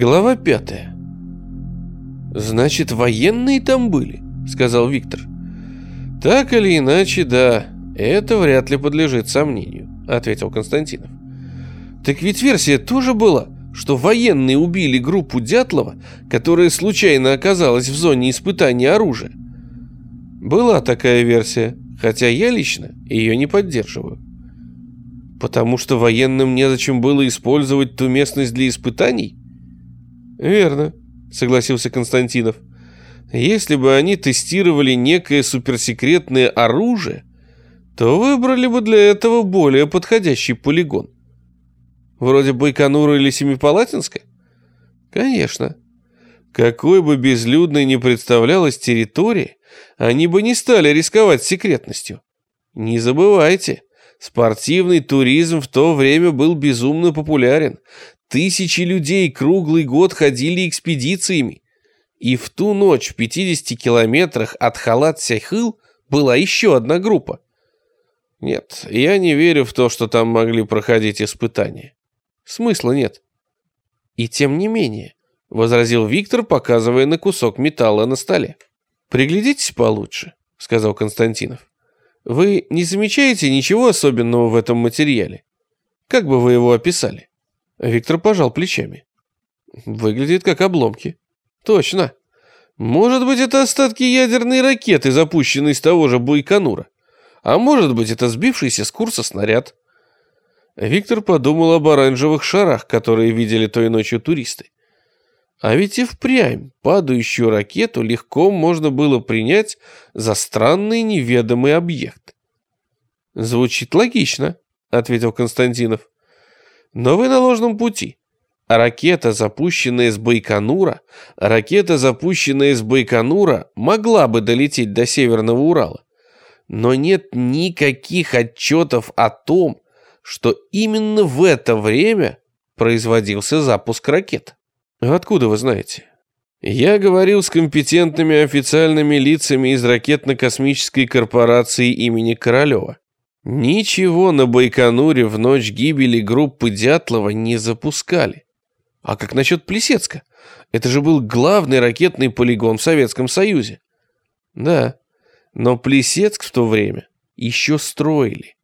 Глава пятая. «Значит, военные там были?» — сказал Виктор. «Так или иначе, да. Это вряд ли подлежит сомнению», — ответил Константинов. «Так ведь версия тоже была, что военные убили группу Дятлова, которая случайно оказалась в зоне испытания оружия». «Была такая версия, хотя я лично ее не поддерживаю». «Потому что военным незачем было использовать ту местность для испытаний?» «Верно», — согласился Константинов. «Если бы они тестировали некое суперсекретное оружие, то выбрали бы для этого более подходящий полигон. Вроде Байконура или Семипалатинска? Конечно. Какой бы безлюдной ни представлялась территория, они бы не стали рисковать секретностью. Не забывайте, спортивный туризм в то время был безумно популярен. Тысячи людей круглый год ходили экспедициями. И в ту ночь в 50 километрах от Халат-Сяхыл была еще одна группа. Нет, я не верю в то, что там могли проходить испытания. Смысла нет. И тем не менее, возразил Виктор, показывая на кусок металла на столе. Приглядитесь получше, сказал Константинов. Вы не замечаете ничего особенного в этом материале? Как бы вы его описали? Виктор пожал плечами. Выглядит как обломки. Точно. Может быть, это остатки ядерной ракеты, запущенной с того же Байконура. А может быть, это сбившийся с курса снаряд. Виктор подумал об оранжевых шарах, которые видели той ночью туристы. А ведь и впрямь падающую ракету легко можно было принять за странный неведомый объект. «Звучит логично», — ответил Константинов. Но вы на ложном пути. Ракета, запущенная с Байконура, ракета, запущенная с Байконура, могла бы долететь до Северного Урала. Но нет никаких отчетов о том, что именно в это время производился запуск ракет. Откуда вы знаете? Я говорил с компетентными официальными лицами из ракетно-космической корпорации имени Королева. Ничего на Байконуре в ночь гибели группы Дятлова не запускали. А как насчет Плесецка? Это же был главный ракетный полигон в Советском Союзе. Да, но Плесецк в то время еще строили.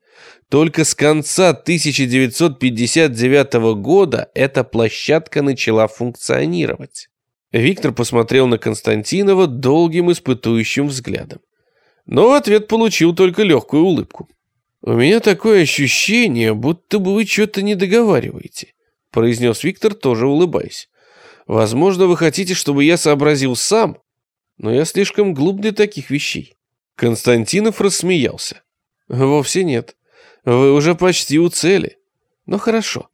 Только с конца 1959 года эта площадка начала функционировать. Виктор посмотрел на Константинова долгим испытующим взглядом. Но в ответ получил только легкую улыбку. «У меня такое ощущение, будто бы вы что-то не договариваете», произнес Виктор, тоже улыбаясь. «Возможно, вы хотите, чтобы я сообразил сам, но я слишком глуп для таких вещей». Константинов рассмеялся. «Вовсе нет. Вы уже почти у цели. Ну хорошо,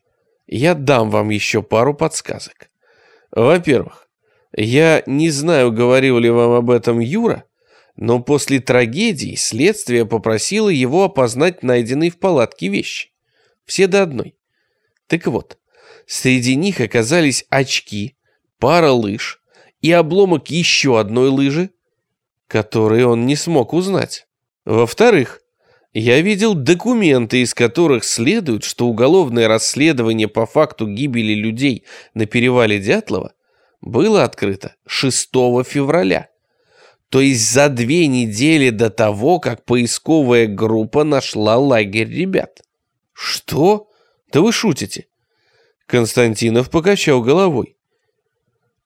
я дам вам еще пару подсказок. Во-первых, я не знаю, говорил ли вам об этом Юра, но после трагедии следствие попросило его опознать найденные в палатке вещи. Все до одной. Так вот, среди них оказались очки, пара лыж и обломок еще одной лыжи, которые он не смог узнать. Во-вторых, я видел документы, из которых следует, что уголовное расследование по факту гибели людей на перевале Дятлова было открыто 6 февраля то есть за две недели до того, как поисковая группа нашла лагерь ребят. Что? Да вы шутите? Константинов покачал головой.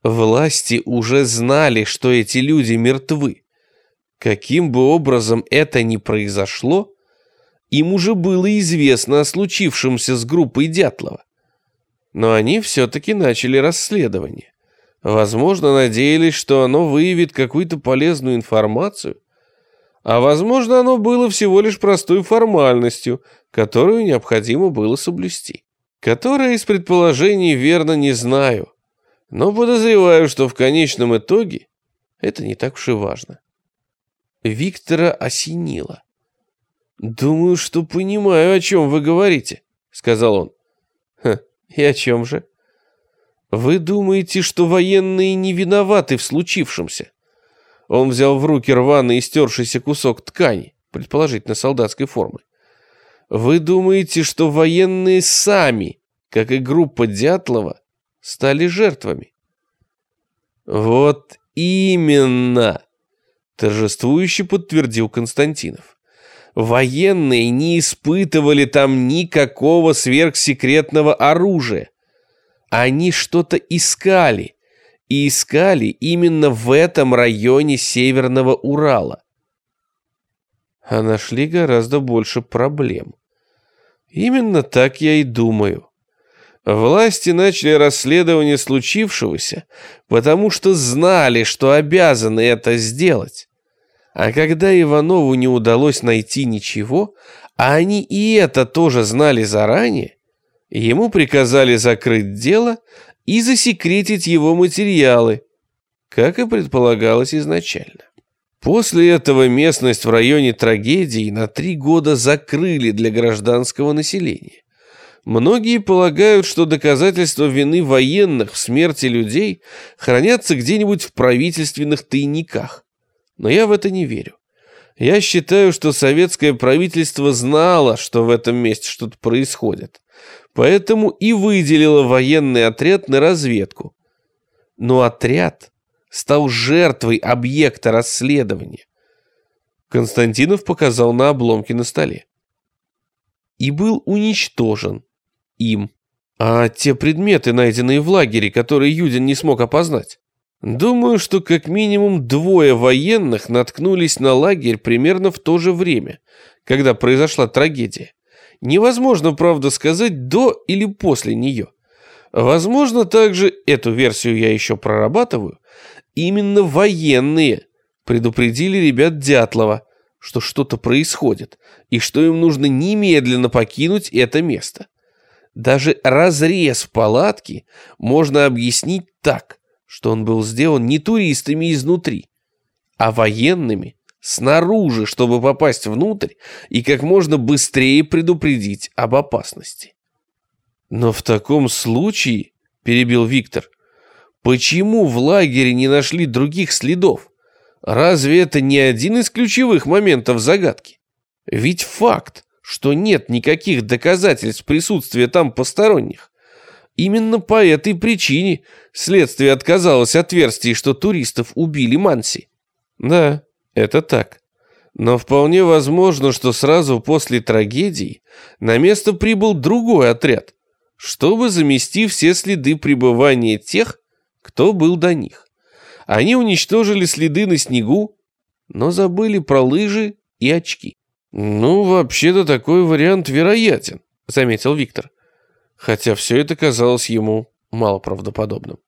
Власти уже знали, что эти люди мертвы. Каким бы образом это ни произошло, им уже было известно о случившемся с группой Дятлова. Но они все-таки начали расследование. Возможно, надеялись, что оно выявит какую-то полезную информацию. А возможно, оно было всего лишь простой формальностью, которую необходимо было соблюсти. Которое из предположений верно не знаю, но подозреваю, что в конечном итоге это не так уж и важно. Виктора осенило. «Думаю, что понимаю, о чем вы говорите», — сказал он. «Ха, и о чем же?» Вы думаете, что военные не виноваты в случившемся? Он взял в руки рваный и стершийся кусок ткани, предположительно солдатской формы. Вы думаете, что военные сами, как и группа Дятлова, стали жертвами. Вот именно, торжествующе подтвердил Константинов. Военные не испытывали там никакого сверхсекретного оружия. Они что-то искали, и искали именно в этом районе Северного Урала. А нашли гораздо больше проблем. Именно так я и думаю. Власти начали расследование случившегося, потому что знали, что обязаны это сделать. А когда Иванову не удалось найти ничего, а они и это тоже знали заранее, ему приказали закрыть дело и засекретить его материалы, как и предполагалось изначально. После этого местность в районе трагедии на три года закрыли для гражданского населения. Многие полагают, что доказательства вины военных в смерти людей хранятся где-нибудь в правительственных тайниках. Но я в это не верю. Я считаю, что советское правительство знало, что в этом месте что-то происходит. Поэтому и выделило военный отряд на разведку. Но отряд стал жертвой объекта расследования. Константинов показал на обломки на столе. И был уничтожен им. А те предметы, найденные в лагере, которые Юдин не смог опознать? Думаю, что как минимум двое военных наткнулись на лагерь примерно в то же время, когда произошла трагедия. Невозможно, правда, сказать до или после нее. Возможно, также, эту версию я еще прорабатываю, именно военные предупредили ребят Дятлова, что что-то происходит, и что им нужно немедленно покинуть это место. Даже разрез в палатке можно объяснить так, что он был сделан не туристами изнутри, а военными снаружи, чтобы попасть внутрь и как можно быстрее предупредить об опасности. Но в таком случае, перебил Виктор, почему в лагере не нашли других следов? Разве это не один из ключевых моментов загадки? Ведь факт, что нет никаких доказательств присутствия там посторонних. Именно по этой причине следствие отказалось от версии, что туристов убили Манси. Да, это так. Но вполне возможно, что сразу после трагедии на место прибыл другой отряд, чтобы замести все следы пребывания тех, кто был до них. Они уничтожили следы на снегу, но забыли про лыжи и очки. «Ну, вообще-то такой вариант вероятен», — заметил Виктор. Хотя все это казалось ему малоправдоподобным.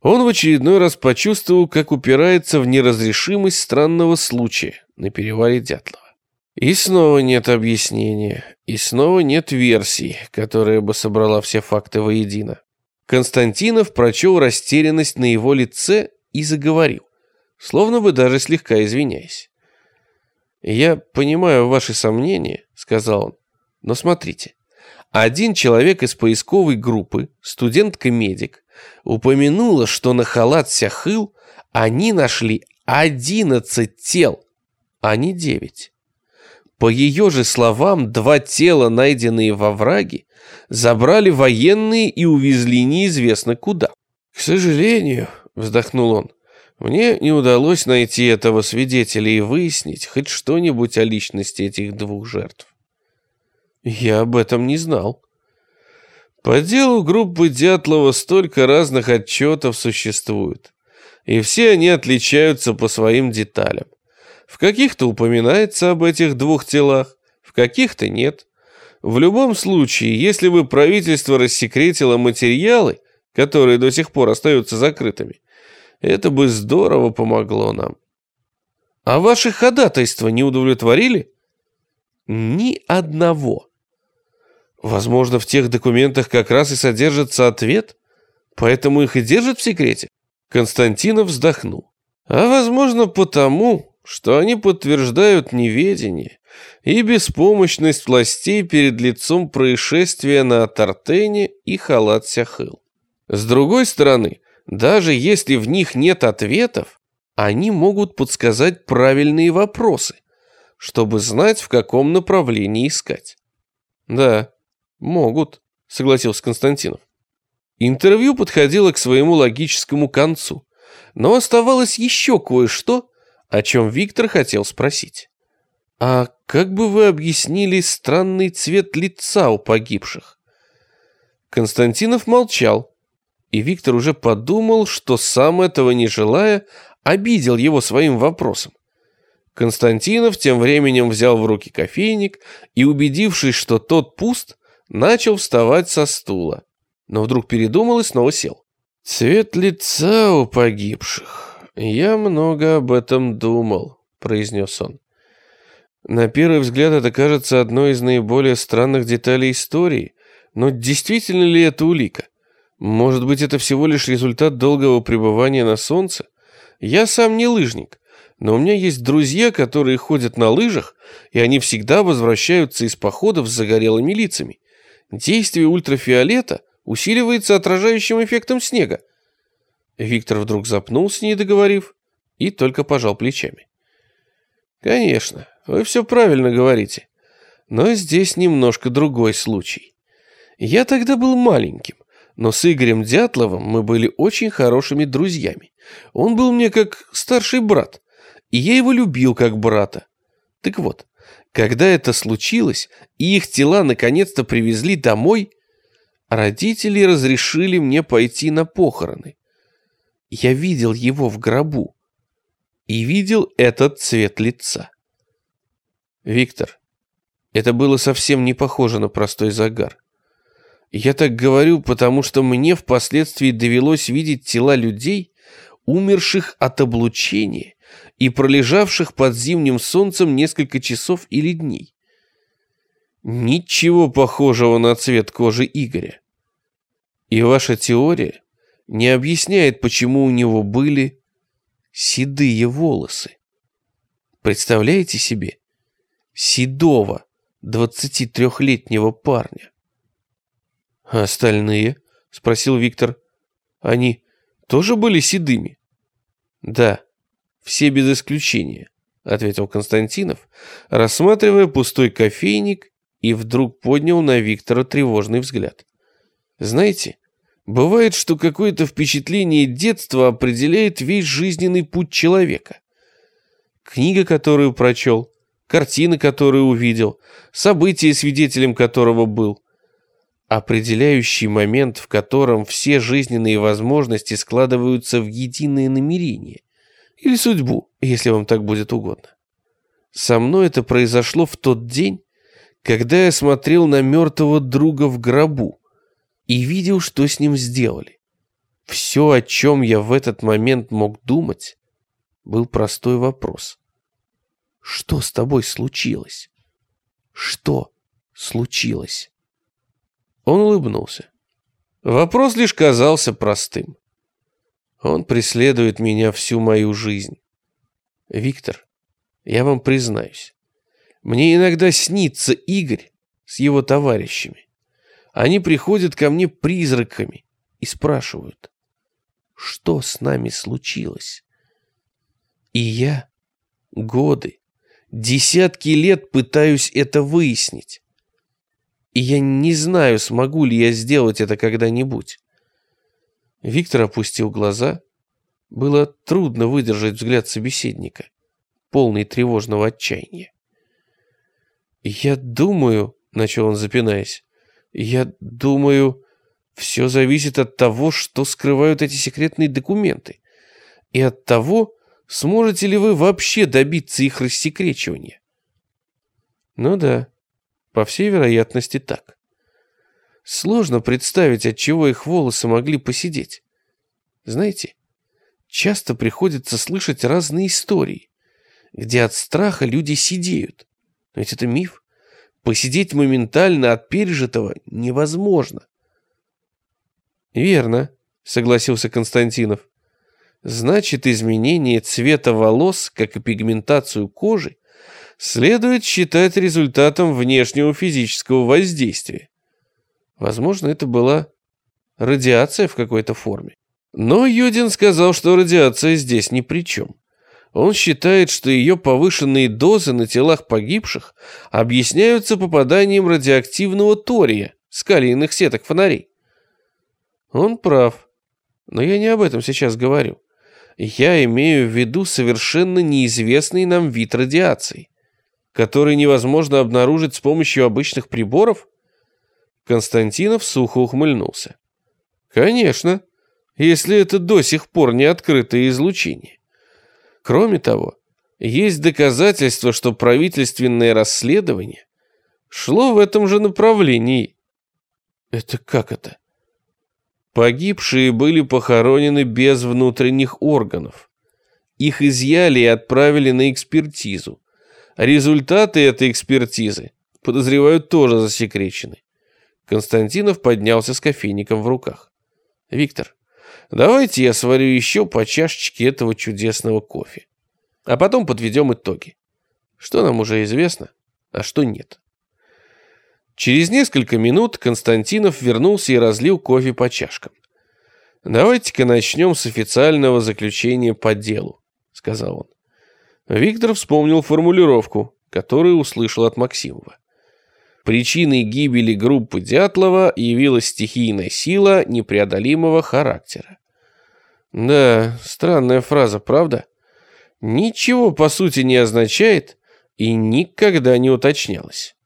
Он в очередной раз почувствовал, как упирается в неразрешимость странного случая на перевале Дятлова. И снова нет объяснения, и снова нет версии, которая бы собрала все факты воедино. Константинов прочел растерянность на его лице и заговорил, словно бы даже слегка извиняясь. «Я понимаю ваши сомнения», — сказал он, — «но смотрите. Один человек из поисковой группы, студентка-медик, упомянула, что на халат Сяхыл они нашли 11 тел, а не 9. По ее же словам, два тела, найденные во враге, забрали военные и увезли неизвестно куда. «К сожалению», — вздохнул он, — «мне не удалось найти этого свидетеля и выяснить хоть что-нибудь о личности этих двух жертв». «Я об этом не знал», по делу группы Дятлова столько разных отчетов существует, и все они отличаются по своим деталям. В каких-то упоминается об этих двух телах, в каких-то нет. В любом случае, если бы правительство рассекретило материалы, которые до сих пор остаются закрытыми, это бы здорово помогло нам. А ваши ходатайства не удовлетворили? Ни одного. Возможно, в тех документах как раз и содержится ответ, поэтому их и держат в секрете. Константинов вздохнул. А возможно, потому, что они подтверждают неведение и беспомощность властей перед лицом происшествия на Тартене и халат Сяхыл. С другой стороны, даже если в них нет ответов, они могут подсказать правильные вопросы, чтобы знать, в каком направлении искать. Да, «Могут», — согласился Константинов. Интервью подходило к своему логическому концу, но оставалось еще кое-что, о чем Виктор хотел спросить. «А как бы вы объяснили странный цвет лица у погибших?» Константинов молчал, и Виктор уже подумал, что сам этого не желая, обидел его своим вопросом. Константинов тем временем взял в руки кофейник и, убедившись, что тот пуст, начал вставать со стула. Но вдруг передумал и снова сел. «Цвет лица у погибших. Я много об этом думал», — произнес он. На первый взгляд это кажется одной из наиболее странных деталей истории, но действительно ли это улика? Может быть, это всего лишь результат долгого пребывания на солнце? Я сам не лыжник, но у меня есть друзья, которые ходят на лыжах, и они всегда возвращаются из походов с загорелыми лицами. Действие ультрафиолета усиливается отражающим эффектом снега. Виктор вдруг запнулся, не договорив, и только пожал плечами. Конечно, вы все правильно говорите. Но здесь немножко другой случай. Я тогда был маленьким, но с Игорем Дятловым мы были очень хорошими друзьями. Он был мне как старший брат, и я его любил как брата. Так вот, когда это случилось, и их тела наконец-то привезли домой, родители разрешили мне пойти на похороны. Я видел его в гробу и видел этот цвет лица. Виктор, это было совсем не похоже на простой загар. Я так говорю, потому что мне впоследствии довелось видеть тела людей, умерших от облучения и пролежавших под зимним солнцем несколько часов или дней. Ничего похожего на цвет кожи Игоря. И ваша теория не объясняет, почему у него были седые волосы. Представляете себе? Седого, 23-летнего парня. «А остальные?» — спросил Виктор. «Они тоже были седыми?» «Да, все без исключения», — ответил Константинов, рассматривая пустой кофейник и вдруг поднял на Виктора тревожный взгляд. «Знаете, бывает, что какое-то впечатление детства определяет весь жизненный путь человека. Книга, которую прочел, картина, которую увидел, событие, свидетелем которого был — определяющий момент, в котором все жизненные возможности складываются в единое намерение. Или судьбу, если вам так будет угодно. Со мной это произошло в тот день, когда я смотрел на мертвого друга в гробу и видел, что с ним сделали. Все, о чем я в этот момент мог думать, был простой вопрос. Что с тобой случилось? Что случилось? Он улыбнулся. Вопрос лишь казался простым. Он преследует меня всю мою жизнь. Виктор, я вам признаюсь, мне иногда снится Игорь с его товарищами. Они приходят ко мне призраками и спрашивают, что с нами случилось. И я годы, десятки лет пытаюсь это выяснить. И я не знаю, смогу ли я сделать это когда-нибудь. Виктор опустил глаза. Было трудно выдержать взгляд собеседника, полный тревожного отчаяния. «Я думаю», — начал он, запинаясь, — «я думаю, все зависит от того, что скрывают эти секретные документы, и от того, сможете ли вы вообще добиться их рассекречивания». «Ну да», по всей вероятности так. Сложно представить, от чего их волосы могли посидеть. Знаете, часто приходится слышать разные истории, где от страха люди сидеют. Но ведь это миф. Посидеть моментально от пережитого невозможно. Верно, согласился Константинов. Значит, изменение цвета волос, как и пигментацию кожи, следует считать результатом внешнего физического воздействия. Возможно, это была радиация в какой-то форме. Но Юдин сказал, что радиация здесь ни при чем. Он считает, что ее повышенные дозы на телах погибших объясняются попаданием радиоактивного тория с калийных сеток фонарей. Он прав. Но я не об этом сейчас говорю. Я имею в виду совершенно неизвестный нам вид радиации, который невозможно обнаружить с помощью обычных приборов. Константинов сухо ухмыльнулся. Конечно, если это до сих пор не открытое излучение. Кроме того, есть доказательства, что правительственное расследование шло в этом же направлении. Это как это? Погибшие были похоронены без внутренних органов. Их изъяли и отправили на экспертизу. Результаты этой экспертизы, подозревают, тоже засекречены. Константинов поднялся с кофейником в руках. «Виктор, давайте я сварю еще по чашечке этого чудесного кофе. А потом подведем итоги. Что нам уже известно, а что нет». Через несколько минут Константинов вернулся и разлил кофе по чашкам. «Давайте-ка начнем с официального заключения по делу», — сказал он. Виктор вспомнил формулировку, которую услышал от Максимова. Причиной гибели группы Дятлова явилась стихийная сила непреодолимого характера. Да, странная фраза, правда? Ничего, по сути, не означает и никогда не уточнялось.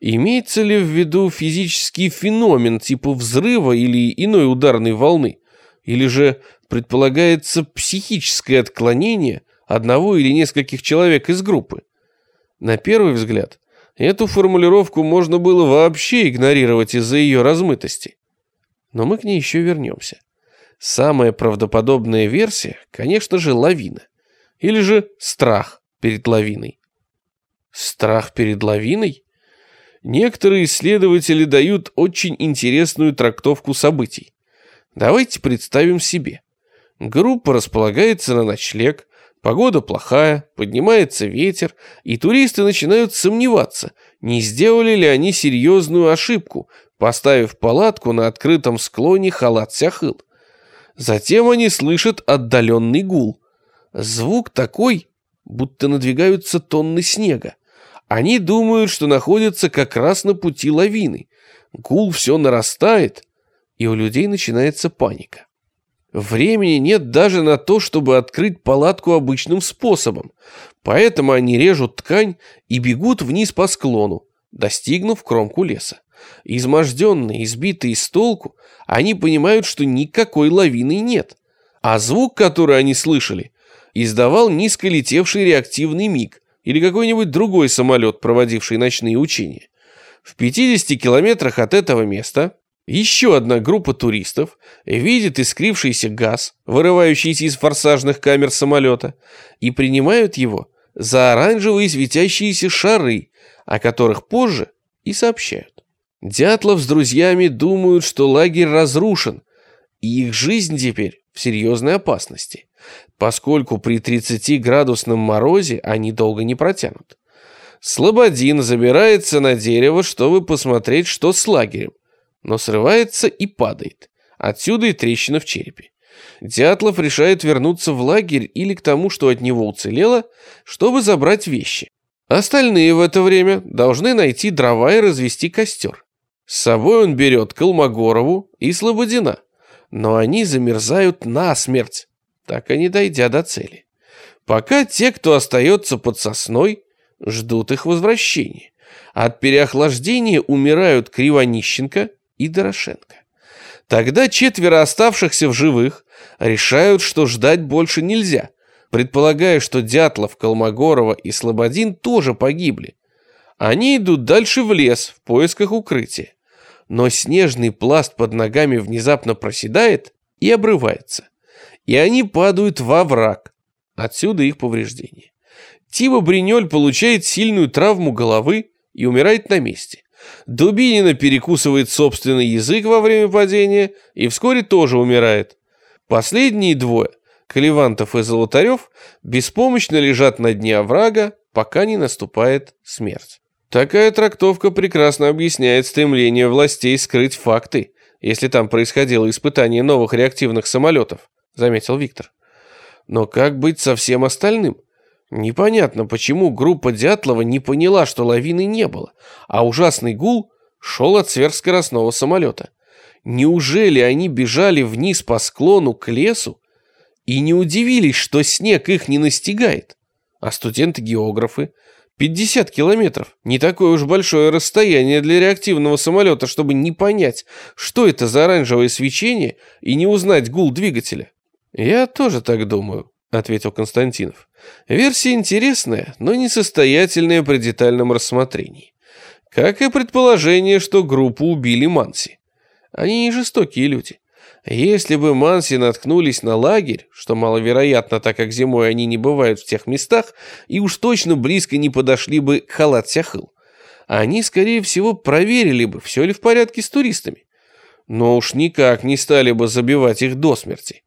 Имеется ли в виду физический феномен типа взрыва или иной ударной волны? Или же предполагается психическое отклонение одного или нескольких человек из группы? На первый взгляд, эту формулировку можно было вообще игнорировать из-за ее размытости. Но мы к ней еще вернемся. Самая правдоподобная версия, конечно же, лавина. Или же страх перед лавиной. Страх перед лавиной? некоторые исследователи дают очень интересную трактовку событий. Давайте представим себе. Группа располагается на ночлег, погода плохая, поднимается ветер, и туристы начинают сомневаться, не сделали ли они серьезную ошибку, поставив палатку на открытом склоне Халат-Сяхыл. Затем они слышат отдаленный гул. Звук такой, будто надвигаются тонны снега. Они думают, что находятся как раз на пути лавины. Гул все нарастает, и у людей начинается паника. Времени нет даже на то, чтобы открыть палатку обычным способом, поэтому они режут ткань и бегут вниз по склону, достигнув кромку леса. Изможденные, избитые с толку, они понимают, что никакой лавины нет, а звук, который они слышали, издавал низко летевший реактивный миг, или какой-нибудь другой самолет, проводивший ночные учения. В 50 километрах от этого места еще одна группа туристов видит искрившийся газ, вырывающийся из форсажных камер самолета, и принимают его за оранжевые светящиеся шары, о которых позже и сообщают. Дятлов с друзьями думают, что лагерь разрушен, и их жизнь теперь в серьезной опасности поскольку при 30-градусном морозе они долго не протянут. Слободин забирается на дерево, чтобы посмотреть, что с лагерем, но срывается и падает. Отсюда и трещина в черепе. Дятлов решает вернуться в лагерь или к тому, что от него уцелело, чтобы забрать вещи. Остальные в это время должны найти дрова и развести костер. С собой он берет Колмогорову и Слободина, но они замерзают насмерть так и не дойдя до цели. Пока те, кто остается под сосной, ждут их возвращения. От переохлаждения умирают Кривонищенко и Дорошенко. Тогда четверо оставшихся в живых решают, что ждать больше нельзя, предполагая, что Дятлов, Колмогорова и Слободин тоже погибли. Они идут дальше в лес в поисках укрытия. Но снежный пласт под ногами внезапно проседает и обрывается и они падают во враг. Отсюда их повреждения. Тима Бринёль получает сильную травму головы и умирает на месте. Дубинина перекусывает собственный язык во время падения и вскоре тоже умирает. Последние двое, Каливантов и Золотарев, беспомощно лежат на дне оврага, пока не наступает смерть. Такая трактовка прекрасно объясняет стремление властей скрыть факты, если там происходило испытание новых реактивных самолетов. — заметил Виктор. «Но как быть со всем остальным? Непонятно, почему группа Дятлова не поняла, что лавины не было, а ужасный гул шел от сверхскоростного самолета. Неужели они бежали вниз по склону к лесу и не удивились, что снег их не настигает? А студенты-географы? 50 километров. Не такое уж большое расстояние для реактивного самолета, чтобы не понять, что это за оранжевое свечение и не узнать гул двигателя. Я тоже так думаю, ответил Константинов. Версия интересная, но несостоятельная при детальном рассмотрении. Как и предположение, что группу убили Манси. Они не жестокие люди. Если бы Манси наткнулись на лагерь, что маловероятно, так как зимой они не бывают в тех местах, и уж точно близко не подошли бы к Халат-Сяхыл, они, скорее всего, проверили бы, все ли в порядке с туристами. Но уж никак не стали бы забивать их до смерти.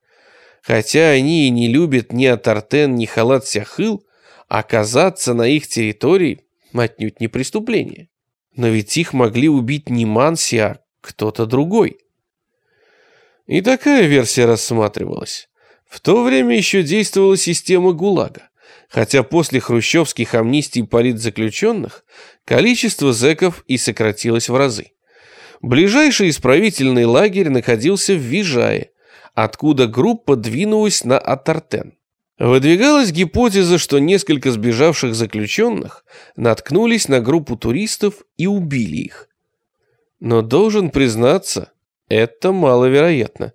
Хотя они и не любят ни Атартен, ни Халат-Сяхыл, оказаться на их территории отнюдь не преступление. Но ведь их могли убить не Манси, а кто-то другой. И такая версия рассматривалась. В то время еще действовала система ГУЛАГа, хотя после хрущевских амнистий политзаключенных количество зэков и сократилось в разы. Ближайший исправительный лагерь находился в Вижае, откуда группа двинулась на Атартен. Выдвигалась гипотеза, что несколько сбежавших заключенных наткнулись на группу туристов и убили их. Но должен признаться, это маловероятно.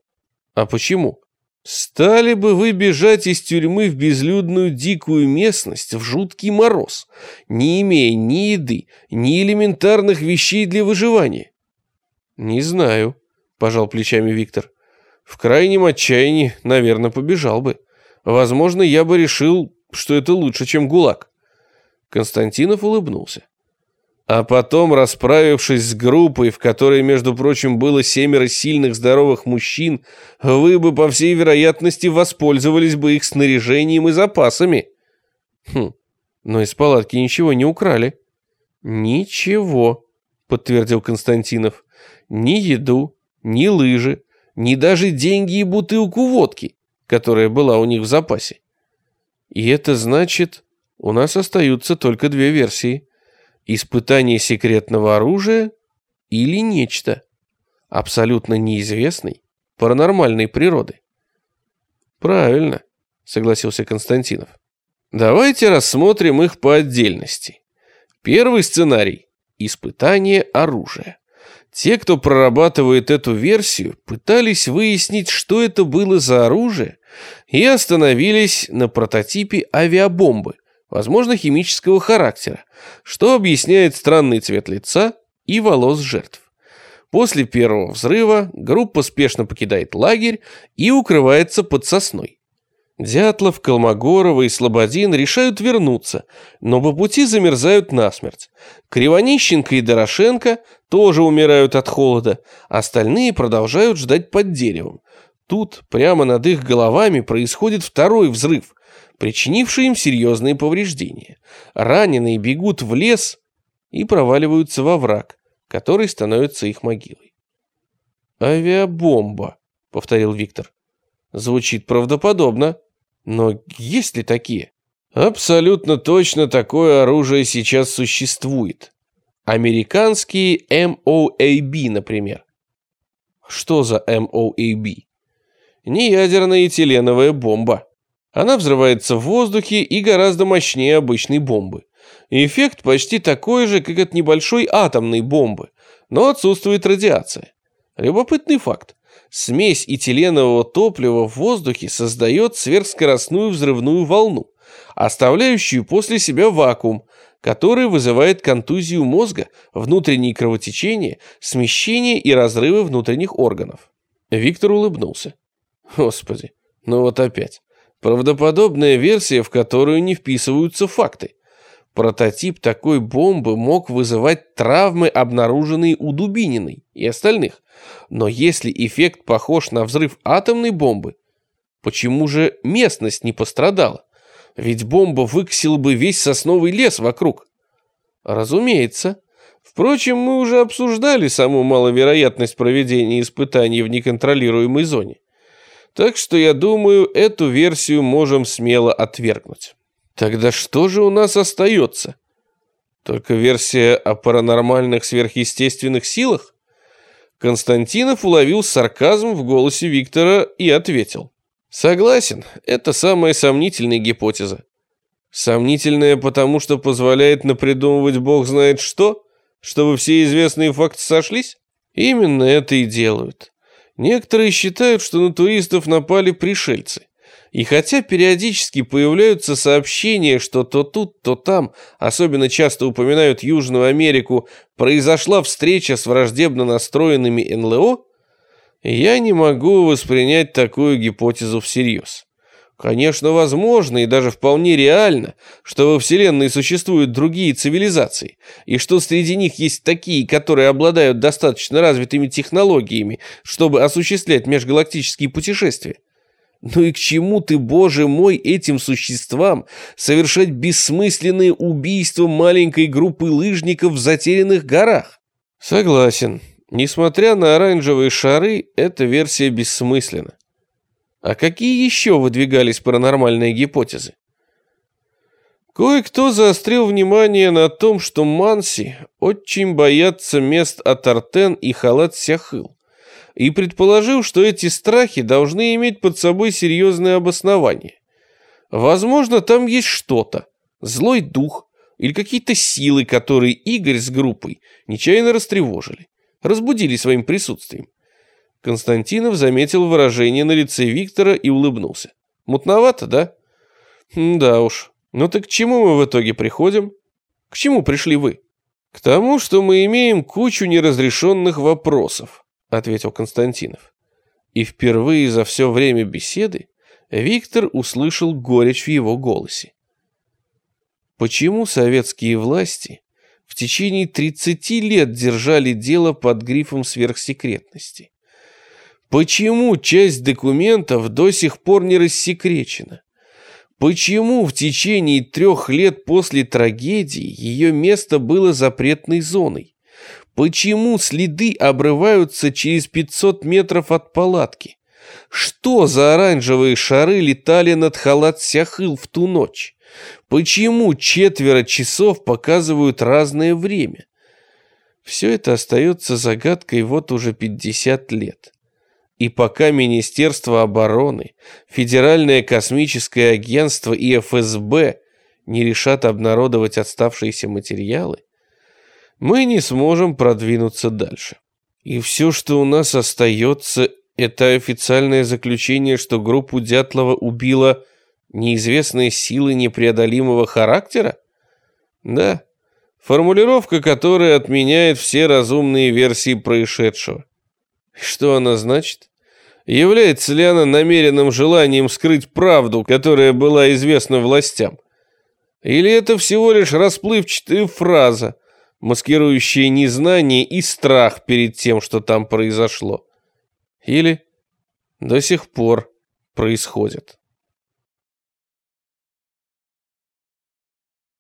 А почему? Стали бы вы бежать из тюрьмы в безлюдную дикую местность в жуткий мороз, не имея ни еды, ни элементарных вещей для выживания? Не знаю, пожал плечами Виктор. В крайнем отчаянии, наверное, побежал бы. Возможно, я бы решил, что это лучше, чем ГУЛАГ. Константинов улыбнулся. А потом, расправившись с группой, в которой, между прочим, было семеро сильных здоровых мужчин, вы бы, по всей вероятности, воспользовались бы их снаряжением и запасами. Хм, но из палатки ничего не украли. Ничего, подтвердил Константинов. Ни еду, ни лыжи, ни даже деньги и бутылку водки, которая была у них в запасе. И это значит, у нас остаются только две версии – испытание секретного оружия или нечто абсолютно неизвестной паранормальной природы. Правильно, согласился Константинов. Давайте рассмотрим их по отдельности. Первый сценарий – испытание оружия. Те, кто прорабатывает эту версию, пытались выяснить, что это было за оружие, и остановились на прототипе авиабомбы, возможно, химического характера, что объясняет странный цвет лица и волос жертв. После первого взрыва группа спешно покидает лагерь и укрывается под сосной. Дятлов, Колмогорова и Слободин решают вернуться, но по пути замерзают насмерть. Кривонищенко и Дорошенко тоже умирают от холода, остальные продолжают ждать под деревом. Тут, прямо над их головами, происходит второй взрыв, причинивший им серьезные повреждения. Раненые бегут в лес и проваливаются во враг, который становится их могилой. «Авиабомба», — повторил Виктор. «Звучит правдоподобно. Но есть ли такие?» «Абсолютно точно такое оружие сейчас существует. Американские MOAB, например». «Что за MOAB?» «Неядерная этиленовая бомба». Она взрывается в воздухе и гораздо мощнее обычной бомбы. Эффект почти такой же, как от небольшой атомной бомбы, но отсутствует радиация. Любопытный факт. Смесь этиленового топлива в воздухе создает сверхскоростную взрывную волну, оставляющую после себя вакуум, который вызывает контузию мозга, внутренние кровотечения, смещение и разрывы внутренних органов. Виктор улыбнулся. Господи, ну вот опять. Правдоподобная версия, в которую не вписываются факты. Прототип такой бомбы мог вызывать травмы, обнаруженные у Дубининой и остальных. Но если эффект похож на взрыв атомной бомбы, почему же местность не пострадала? Ведь бомба выкосила бы весь сосновый лес вокруг. Разумеется. Впрочем, мы уже обсуждали саму маловероятность проведения испытаний в неконтролируемой зоне. Так что я думаю, эту версию можем смело отвергнуть. Тогда что же у нас остается? Только версия о паранормальных сверхъестественных силах? Константинов уловил сарказм в голосе Виктора и ответил. Согласен, это самая сомнительная гипотеза. Сомнительная потому, что позволяет напридумывать бог знает что, чтобы все известные факты сошлись? Именно это и делают. Некоторые считают, что на туристов напали пришельцы. И хотя периодически появляются сообщения, что то тут, то там, особенно часто упоминают Южную Америку, произошла встреча с враждебно настроенными НЛО, я не могу воспринять такую гипотезу всерьез. Конечно, возможно и даже вполне реально, что во Вселенной существуют другие цивилизации, и что среди них есть такие, которые обладают достаточно развитыми технологиями, чтобы осуществлять межгалактические путешествия. Ну и к чему ты, боже мой, этим существам совершать бессмысленные убийства маленькой группы лыжников в затерянных горах? Согласен. Несмотря на оранжевые шары, эта версия бессмысленна. А какие еще выдвигались паранормальные гипотезы? Кое-кто заострил внимание на том, что Манси очень боятся мест Атартен и Халат-Сяхыл и предположил, что эти страхи должны иметь под собой серьезное обоснование. Возможно, там есть что-то, злой дух или какие-то силы, которые Игорь с группой нечаянно растревожили, разбудили своим присутствием. Константинов заметил выражение на лице Виктора и улыбнулся. Мутновато, да? Да уж. Ну так к чему мы в итоге приходим? К чему пришли вы? К тому, что мы имеем кучу неразрешенных вопросов, ответил Константинов. И впервые за все время беседы Виктор услышал горечь в его голосе. Почему советские власти в течение 30 лет держали дело под грифом сверхсекретности? Почему часть документов до сих пор не рассекречена? Почему в течение трех лет после трагедии ее место было запретной зоной? Почему следы обрываются через 500 метров от палатки? Что за оранжевые шары летали над Халат-Сяхыл в ту ночь? Почему четверо часов показывают разное время? Все это остается загадкой вот уже 50 лет. И пока Министерство обороны, Федеральное космическое агентство и ФСБ не решат обнародовать отставшиеся материалы, мы не сможем продвинуться дальше. И все, что у нас остается, это официальное заключение, что группу Дятлова убила неизвестные силы непреодолимого характера? Да, формулировка, которая отменяет все разумные версии происшедшего. Что она значит? Является ли она намеренным желанием скрыть правду, которая была известна властям? Или это всего лишь расплывчатая фраза, маскирующая незнание и страх перед тем, что там произошло? Или до сих пор происходит?